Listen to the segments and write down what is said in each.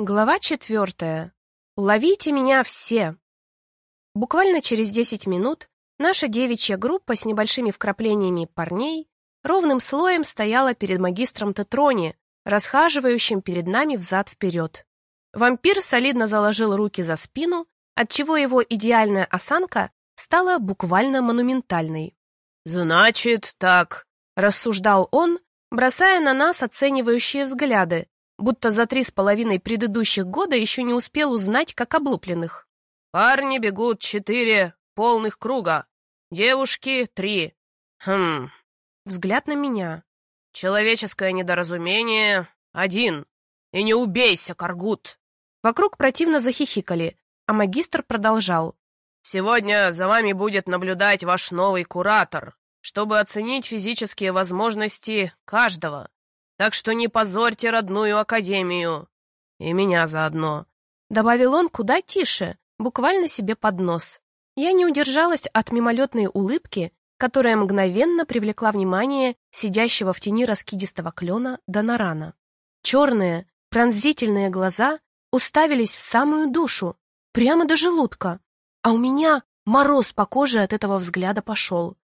Глава четвертая. Ловите меня все! Буквально через десять минут наша девичья группа с небольшими вкраплениями парней ровным слоем стояла перед магистром Тетрони, расхаживающим перед нами взад-вперед. Вампир солидно заложил руки за спину, отчего его идеальная осанка стала буквально монументальной. «Значит, так», — рассуждал он, бросая на нас оценивающие взгляды, будто за три с половиной предыдущих года еще не успел узнать, как облупленных. «Парни бегут четыре полных круга, девушки — три. Хм...» Взгляд на меня. «Человеческое недоразумение — один. И не убейся, Каргут!» Вокруг противно захихикали, а магистр продолжал. «Сегодня за вами будет наблюдать ваш новый куратор, чтобы оценить физические возможности каждого. Так что не позорьте родную академию. И меня заодно. Добавил он куда тише, буквально себе под нос. Я не удержалась от мимолетной улыбки, которая мгновенно привлекла внимание сидящего в тени раскидистого клена Донорана. Черные, пронзительные глаза уставились в самую душу, прямо до желудка, а у меня мороз по коже от этого взгляда пошел.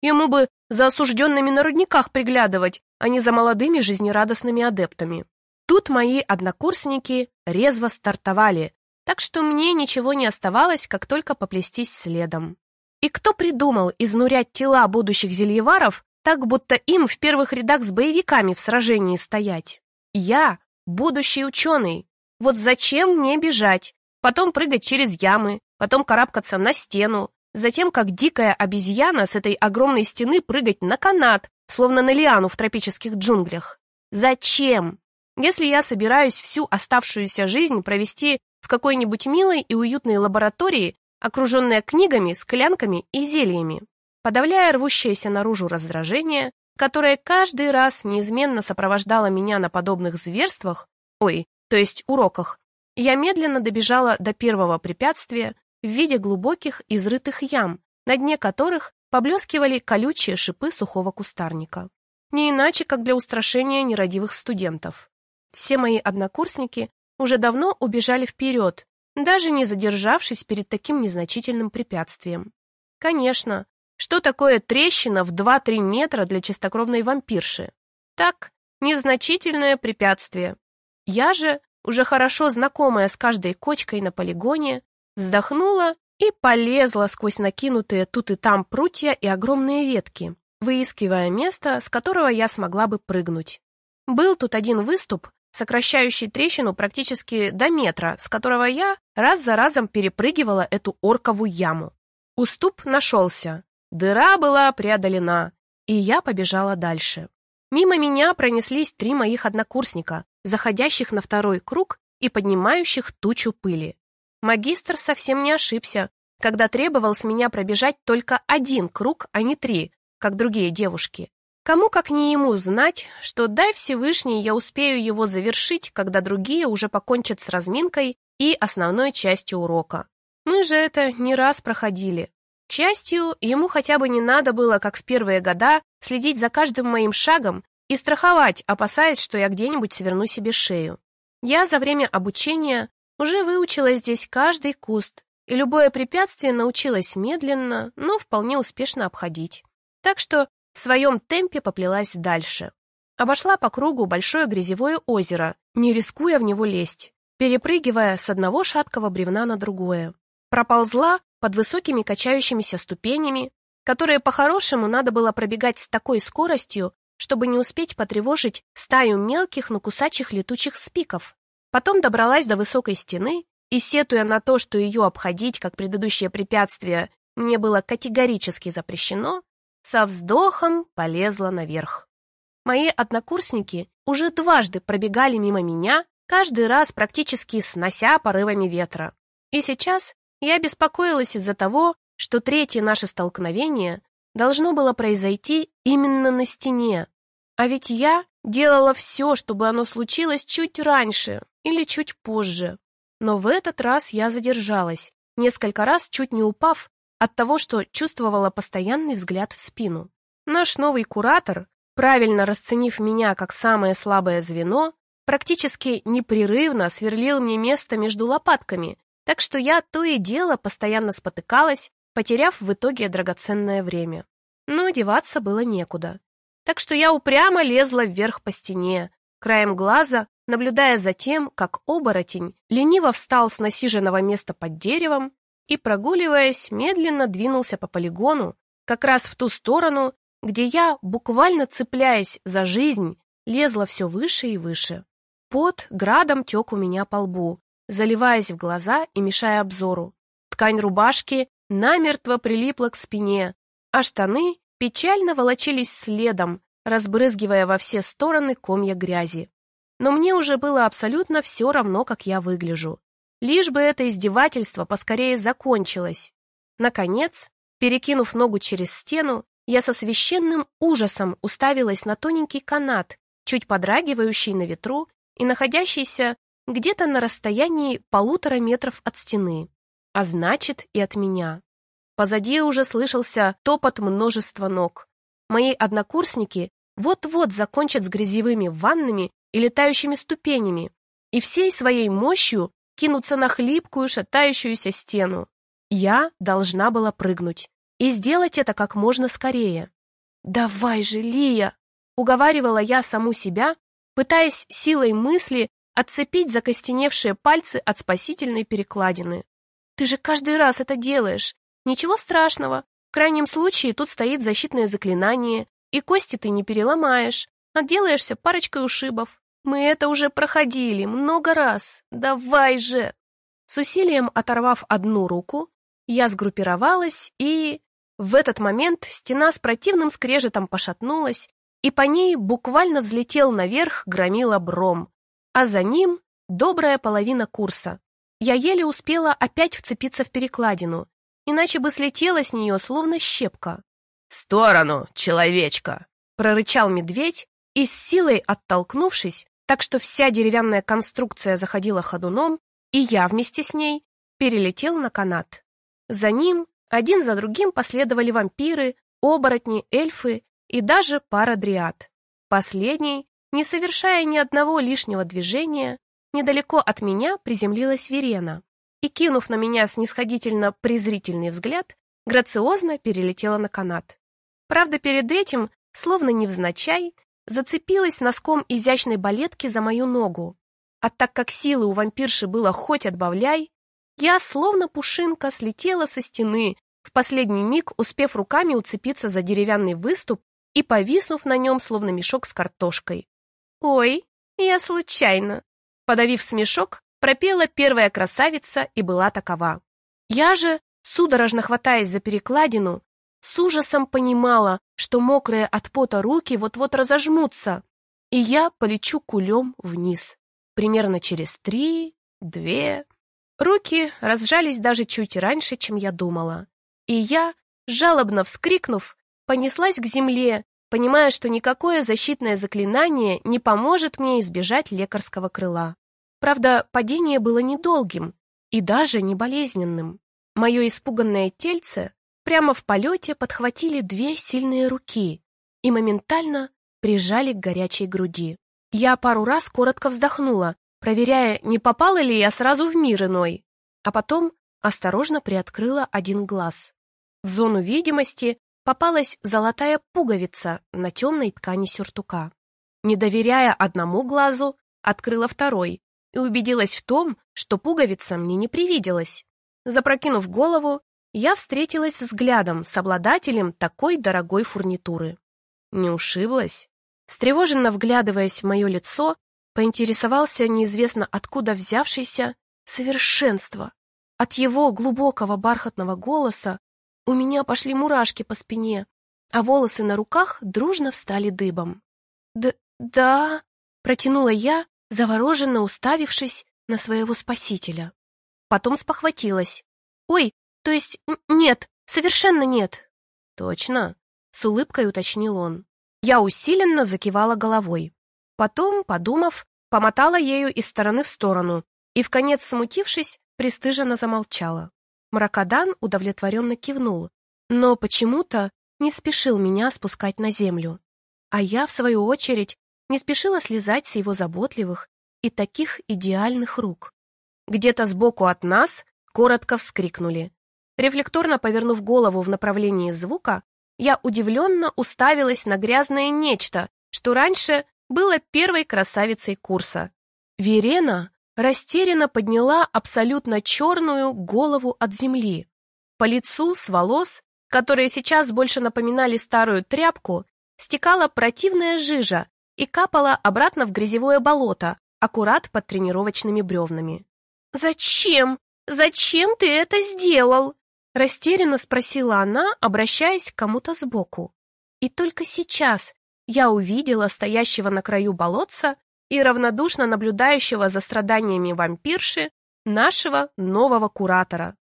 Ему бы за осужденными на рудниках приглядывать, а не за молодыми жизнерадостными адептами. Тут мои однокурсники резво стартовали, так что мне ничего не оставалось, как только поплестись следом. И кто придумал изнурять тела будущих зельеваров так, будто им в первых рядах с боевиками в сражении стоять? Я — будущий ученый. Вот зачем мне бежать, потом прыгать через ямы, потом карабкаться на стену, затем как дикая обезьяна с этой огромной стены прыгать на канат, словно на лиану в тропических джунглях. Зачем? Если я собираюсь всю оставшуюся жизнь провести в какой-нибудь милой и уютной лаборатории, окруженная книгами, склянками и зельями, подавляя рвущееся наружу раздражение, которое каждый раз неизменно сопровождало меня на подобных зверствах, ой, то есть уроках, я медленно добежала до первого препятствия, в виде глубоких изрытых ям, на дне которых поблескивали колючие шипы сухого кустарника. Не иначе, как для устрашения нерадивых студентов. Все мои однокурсники уже давно убежали вперед, даже не задержавшись перед таким незначительным препятствием. Конечно, что такое трещина в 2-3 метра для чистокровной вампирши? Так, незначительное препятствие. Я же, уже хорошо знакомая с каждой кочкой на полигоне, Вздохнула и полезла сквозь накинутые тут и там прутья и огромные ветки, выискивая место, с которого я смогла бы прыгнуть. Был тут один выступ, сокращающий трещину практически до метра, с которого я раз за разом перепрыгивала эту оркову яму. Уступ нашелся, дыра была преодолена, и я побежала дальше. Мимо меня пронеслись три моих однокурсника, заходящих на второй круг и поднимающих тучу пыли. Магистр совсем не ошибся, когда требовал с меня пробежать только один круг, а не три, как другие девушки. Кому как не ему знать, что дай Всевышний я успею его завершить, когда другие уже покончат с разминкой и основной частью урока. Мы же это не раз проходили. К счастью, ему хотя бы не надо было, как в первые года, следить за каждым моим шагом и страховать, опасаясь, что я где-нибудь сверну себе шею. Я за время обучения уже выучила здесь каждый куст, и любое препятствие научилась медленно, но вполне успешно обходить. Так что в своем темпе поплелась дальше. Обошла по кругу большое грязевое озеро, не рискуя в него лезть, перепрыгивая с одного шаткого бревна на другое. Проползла под высокими качающимися ступенями, которые по-хорошему надо было пробегать с такой скоростью, чтобы не успеть потревожить стаю мелких, но кусачих летучих спиков, Потом добралась до высокой стены и, сетуя на то, что ее обходить, как предыдущее препятствие, мне было категорически запрещено, со вздохом полезла наверх. Мои однокурсники уже дважды пробегали мимо меня, каждый раз практически снося порывами ветра. И сейчас я беспокоилась из-за того, что третье наше столкновение должно было произойти именно на стене. А ведь я делала все, чтобы оно случилось чуть раньше, или чуть позже. Но в этот раз я задержалась, несколько раз чуть не упав от того, что чувствовала постоянный взгляд в спину. Наш новый куратор, правильно расценив меня как самое слабое звено, практически непрерывно сверлил мне место между лопатками, так что я то и дело постоянно спотыкалась, потеряв в итоге драгоценное время. Но деваться было некуда. Так что я упрямо лезла вверх по стене, краем глаза, наблюдая за тем, как оборотень лениво встал с насиженного места под деревом и, прогуливаясь, медленно двинулся по полигону, как раз в ту сторону, где я, буквально цепляясь за жизнь, лезла все выше и выше. Пот градом тек у меня по лбу, заливаясь в глаза и мешая обзору. Ткань рубашки намертво прилипла к спине, а штаны печально волочились следом, разбрызгивая во все стороны комья грязи. Но мне уже было абсолютно все равно, как я выгляжу. Лишь бы это издевательство поскорее закончилось. Наконец, перекинув ногу через стену, я со священным ужасом уставилась на тоненький канат, чуть подрагивающий на ветру и находящийся где-то на расстоянии полутора метров от стены, а значит и от меня. Позади уже слышался топот множества ног. Мои однокурсники вот-вот закончат с грязевыми ваннами и летающими ступенями, и всей своей мощью кинутся на хлипкую шатающуюся стену. Я должна была прыгнуть и сделать это как можно скорее. «Давай же, Лия!» — уговаривала я саму себя, пытаясь силой мысли отцепить закостеневшие пальцы от спасительной перекладины. «Ты же каждый раз это делаешь. Ничего страшного. В крайнем случае тут стоит защитное заклинание, и кости ты не переломаешь, отделаешься парочкой ушибов. Мы это уже проходили много раз. Давай же!» С усилием оторвав одну руку, я сгруппировалась и... В этот момент стена с противным скрежетом пошатнулась, и по ней буквально взлетел наверх громила Бром, а за ним добрая половина курса. Я еле успела опять вцепиться в перекладину, иначе бы слетела с нее словно щепка. «В сторону, человечка!» — прорычал медведь и с силой оттолкнувшись, так что вся деревянная конструкция заходила ходуном, и я вместе с ней перелетел на канат. За ним один за другим последовали вампиры, оборотни, эльфы и даже пара дриад. Последний не совершая ни одного лишнего движения, недалеко от меня приземлилась Верена и, кинув на меня снисходительно презрительный взгляд, грациозно перелетела на канат. Правда, перед этим, словно невзначай, зацепилась носком изящной балетки за мою ногу. А так как силы у вампирши было хоть отбавляй, я, словно пушинка, слетела со стены, в последний миг успев руками уцепиться за деревянный выступ и повиснув на нем, словно мешок с картошкой. «Ой, я случайно!» Подавив смешок, пропела первая красавица и была такова. Я же, судорожно хватаясь за перекладину, с ужасом понимала, что мокрые от пота руки вот-вот разожмутся, и я полечу кулем вниз. Примерно через три, две... Руки разжались даже чуть раньше, чем я думала. И я, жалобно вскрикнув, понеслась к земле, понимая, что никакое защитное заклинание не поможет мне избежать лекарского крыла. Правда, падение было недолгим и даже не болезненным. Мое испуганное тельце прямо в полете подхватили две сильные руки и моментально прижали к горячей груди. Я пару раз коротко вздохнула, проверяя, не попала ли я сразу в мир иной, а потом осторожно приоткрыла один глаз. В зону видимости попалась золотая пуговица на темной ткани сюртука. Не доверяя одному глазу, открыла второй и убедилась в том, что пуговица мне не привиделась. Запрокинув голову, я встретилась взглядом с обладателем такой дорогой фурнитуры. Не ушиблась? Встревоженно вглядываясь в мое лицо, поинтересовался неизвестно откуда взявшийся совершенство. От его глубокого бархатного голоса у меня пошли мурашки по спине, а волосы на руках дружно встали дыбом. «Д да», — протянула я, завороженно уставившись на своего спасителя. Потом спохватилась. «Ой, то есть нет, совершенно нет». «Точно?» — с улыбкой уточнил он. Я усиленно закивала головой. Потом, подумав, помотала ею из стороны в сторону и, в конец смутившись, пристыженно замолчала. Мракодан удовлетворенно кивнул, но почему-то не спешил меня спускать на землю. А я, в свою очередь, не спешила слезать с его заботливых и таких идеальных рук. Где-то сбоку от нас коротко вскрикнули. Рефлекторно повернув голову в направлении звука, я удивленно уставилась на грязное нечто, что раньше было первой красавицей курса. Верена растерянно подняла абсолютно черную голову от земли. По лицу с волос, которые сейчас больше напоминали старую тряпку, стекала противная жижа и капала обратно в грязевое болото, аккурат под тренировочными бревнами. «Зачем? Зачем ты это сделал?» Растерянно спросила она, обращаясь к кому-то сбоку. И только сейчас я увидела стоящего на краю болотца и равнодушно наблюдающего за страданиями вампирши нашего нового куратора.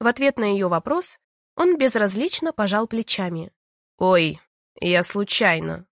В ответ на ее вопрос он безразлично пожал плечами. «Ой, я случайно».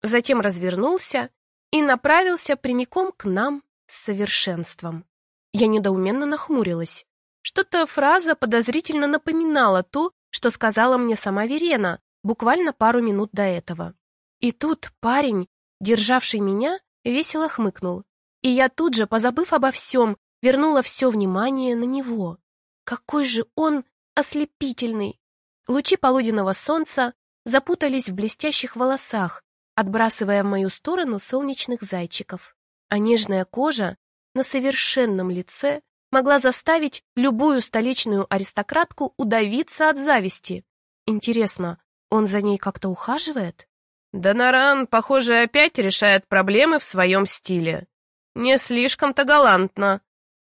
Затем развернулся и направился прямиком к нам с совершенством. Я недоуменно нахмурилась. Что-то фраза подозрительно напоминала то, что сказала мне сама Верена буквально пару минут до этого. И тут парень, державший меня, весело хмыкнул. И я тут же, позабыв обо всем, вернула все внимание на него. Какой же он ослепительный! Лучи полуденного солнца запутались в блестящих волосах, отбрасывая в мою сторону солнечных зайчиков. А нежная кожа на совершенном лице могла заставить любую столичную аристократку удавиться от зависти. Интересно, он за ней как-то ухаживает? Доноран, похоже, опять решает проблемы в своем стиле. Не слишком-то галантно.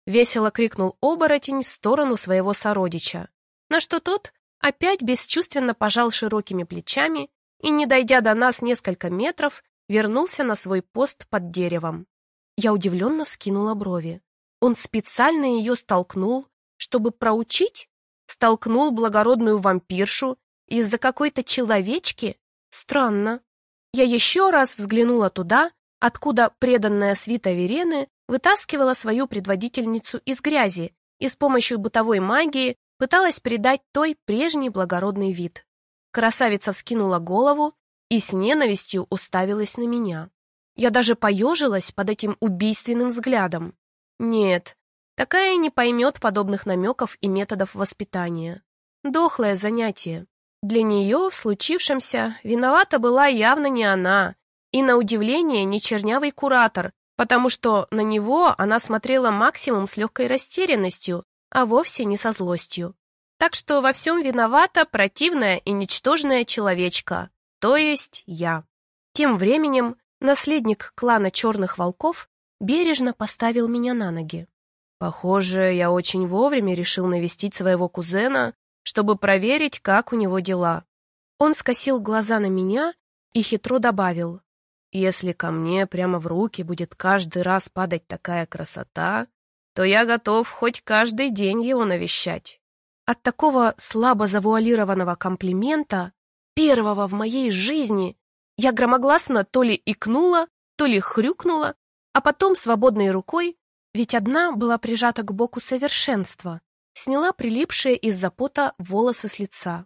Весело крикнул оборотень в сторону своего сородича, на что тот опять бесчувственно пожал широкими плечами и, не дойдя до нас несколько метров, вернулся на свой пост под деревом. Я удивленно вскинула брови. Он специально ее столкнул, чтобы проучить? Столкнул благородную вампиршу из-за какой-то человечки? Странно. Я еще раз взглянула туда, откуда преданная свита Верены вытаскивала свою предводительницу из грязи и с помощью бытовой магии пыталась придать той прежний благородный вид. Красавица вскинула голову и с ненавистью уставилась на меня. Я даже поежилась под этим убийственным взглядом. Нет, такая не поймет подобных намеков и методов воспитания. Дохлое занятие. Для нее в случившемся виновата была явно не она, и, на удивление, не чернявый куратор, потому что на него она смотрела максимум с легкой растерянностью, а вовсе не со злостью. Так что во всем виновата противная и ничтожная человечка, то есть я. Тем временем наследник клана Черных Волков бережно поставил меня на ноги. Похоже, я очень вовремя решил навестить своего кузена, чтобы проверить, как у него дела. Он скосил глаза на меня и хитро добавил, «Если ко мне прямо в руки будет каждый раз падать такая красота, то я готов хоть каждый день его навещать». От такого слабо завуалированного комплимента, первого в моей жизни, я громогласно то ли икнула, то ли хрюкнула, а потом свободной рукой, ведь одна была прижата к боку совершенства, сняла прилипшие из-за пота волосы с лица.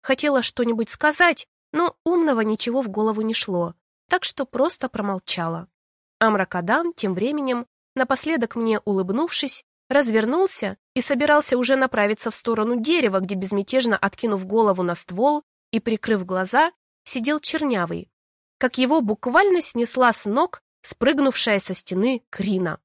Хотела что-нибудь сказать, но умного ничего в голову не шло, так что просто промолчала. Амракадан тем временем, напоследок мне улыбнувшись, развернулся и собирался уже направиться в сторону дерева, где безмятежно откинув голову на ствол и прикрыв глаза, сидел чернявый. Как его буквально снесла с ног спрыгнувшая со стены Крина.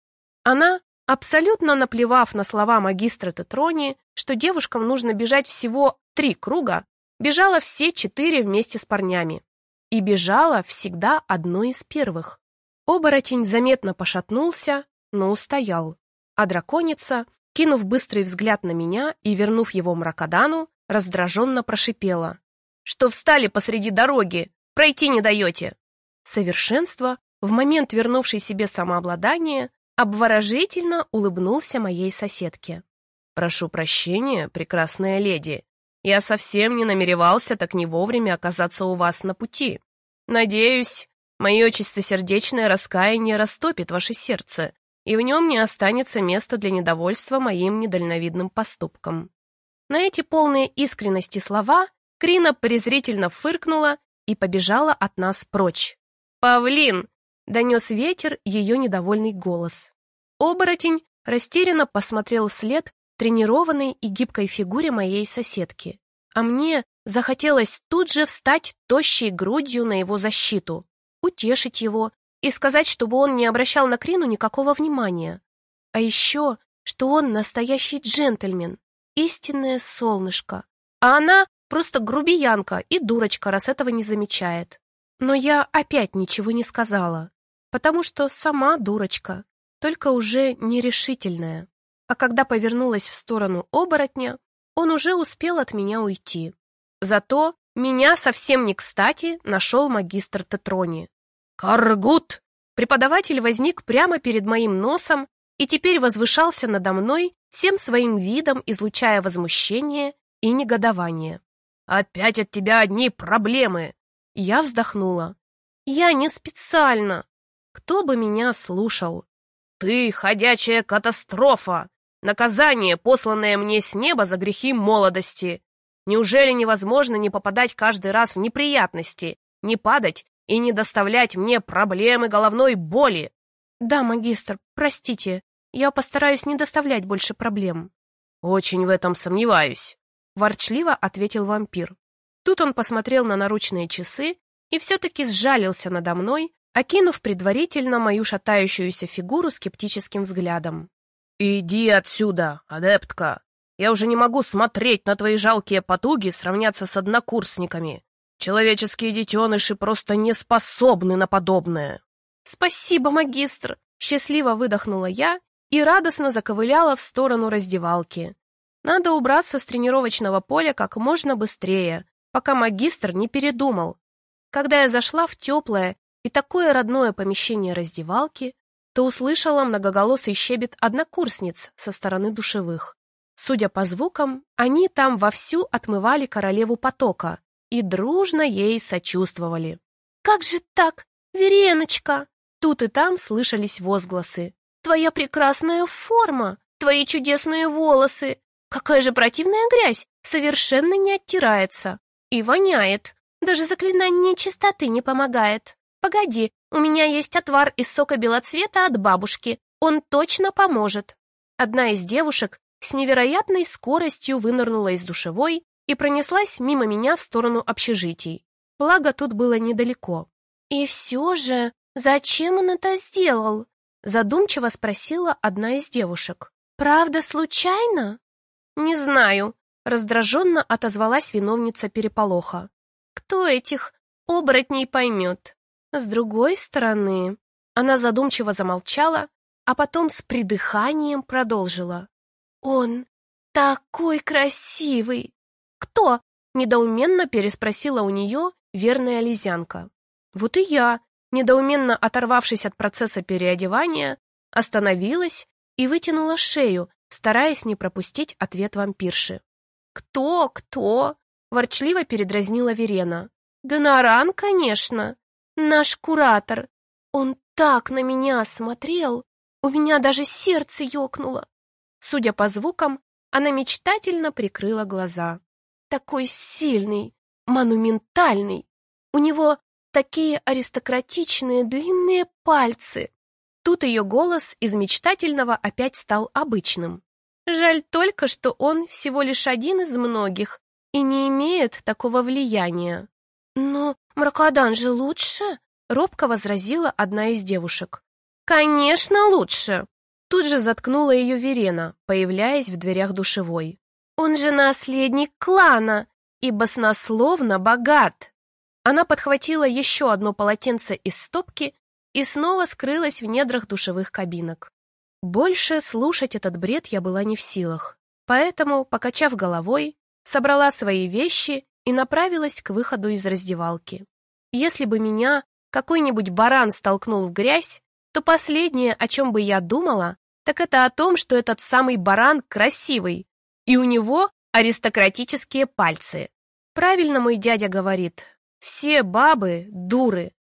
Она, абсолютно наплевав на слова магистра Тетрони, что девушкам нужно бежать всего три круга, бежала все четыре вместе с парнями. И бежала всегда одной из первых. Оборотень заметно пошатнулся, но устоял. А драконица, кинув быстрый взгляд на меня и вернув его мракодану, раздраженно прошипела. «Что встали посреди дороги? Пройти не даете!» Совершенство в момент вернувшей себе самообладание, обворожительно улыбнулся моей соседке. «Прошу прощения, прекрасная леди. Я совсем не намеревался так не вовремя оказаться у вас на пути. Надеюсь, мое чистосердечное раскаяние растопит ваше сердце, и в нем не останется места для недовольства моим недальновидным поступком». На эти полные искренности слова Крина презрительно фыркнула и побежала от нас прочь. «Павлин, донес ветер ее недовольный голос. Оборотень растерянно посмотрел вслед тренированной и гибкой фигуре моей соседки, а мне захотелось тут же встать тощей грудью на его защиту, утешить его и сказать, чтобы он не обращал на Крину никакого внимания. А еще, что он настоящий джентльмен, истинное солнышко, а она просто грубиянка и дурочка, раз этого не замечает. Но я опять ничего не сказала, потому что сама дурочка, только уже нерешительная. А когда повернулась в сторону оборотня, он уже успел от меня уйти. Зато меня совсем не кстати нашел магистр Тетрони. «Каргут!» Преподаватель возник прямо перед моим носом и теперь возвышался надо мной, всем своим видом излучая возмущение и негодование. «Опять от тебя одни проблемы!» Я вздохнула. «Я не специально. Кто бы меня слушал?» «Ты ходячая катастрофа! Наказание, посланное мне с неба за грехи молодости! Неужели невозможно не попадать каждый раз в неприятности, не падать и не доставлять мне проблемы головной боли?» «Да, магистр, простите, я постараюсь не доставлять больше проблем». «Очень в этом сомневаюсь», — ворчливо ответил вампир. Тут он посмотрел на наручные часы и все-таки сжалился надо мной, окинув предварительно мою шатающуюся фигуру скептическим взглядом. «Иди отсюда, адептка! Я уже не могу смотреть на твои жалкие потуги сравняться с однокурсниками. Человеческие детеныши просто не способны на подобное!» «Спасибо, магистр!» — счастливо выдохнула я и радостно заковыляла в сторону раздевалки. Надо убраться с тренировочного поля как можно быстрее, пока магистр не передумал. Когда я зашла в теплое и такое родное помещение раздевалки, то услышала многоголосый щебет однокурсниц со стороны душевых. Судя по звукам, они там вовсю отмывали королеву потока и дружно ей сочувствовали. «Как же так, Вереночка?» Тут и там слышались возгласы. «Твоя прекрасная форма! Твои чудесные волосы! Какая же противная грязь! Совершенно не оттирается! И воняет. Даже заклинание чистоты не помогает. Погоди, у меня есть отвар из сока белоцвета от бабушки. Он точно поможет. Одна из девушек с невероятной скоростью вынырнула из душевой и пронеслась мимо меня в сторону общежитий. Благо, тут было недалеко. «И все же, зачем он это сделал?» Задумчиво спросила одна из девушек. «Правда, случайно?» «Не знаю», Раздраженно отозвалась виновница переполоха. «Кто этих оборотней поймет?» С другой стороны, она задумчиво замолчала, а потом с придыханием продолжила. «Он такой красивый!» «Кто?» — недоуменно переспросила у нее верная лизянка. Вот и я, недоуменно оторвавшись от процесса переодевания, остановилась и вытянула шею, стараясь не пропустить ответ вампирши. «Кто, кто?» — ворчливо передразнила Верена. «Да Наран, конечно. Наш куратор. Он так на меня смотрел, у меня даже сердце ёкнуло». Судя по звукам, она мечтательно прикрыла глаза. «Такой сильный, монументальный. У него такие аристократичные длинные пальцы». Тут ее голос из мечтательного опять стал обычным. Жаль только, что он всего лишь один из многих и не имеет такого влияния. «Но Мракодан же лучше?» — робко возразила одна из девушек. «Конечно, лучше!» Тут же заткнула ее Верена, появляясь в дверях душевой. «Он же наследник клана и баснословно богат!» Она подхватила еще одно полотенце из стопки и снова скрылась в недрах душевых кабинок. Больше слушать этот бред я была не в силах, поэтому, покачав головой, собрала свои вещи и направилась к выходу из раздевалки. Если бы меня какой-нибудь баран столкнул в грязь, то последнее, о чем бы я думала, так это о том, что этот самый баран красивый, и у него аристократические пальцы. Правильно мой дядя говорит, все бабы — дуры.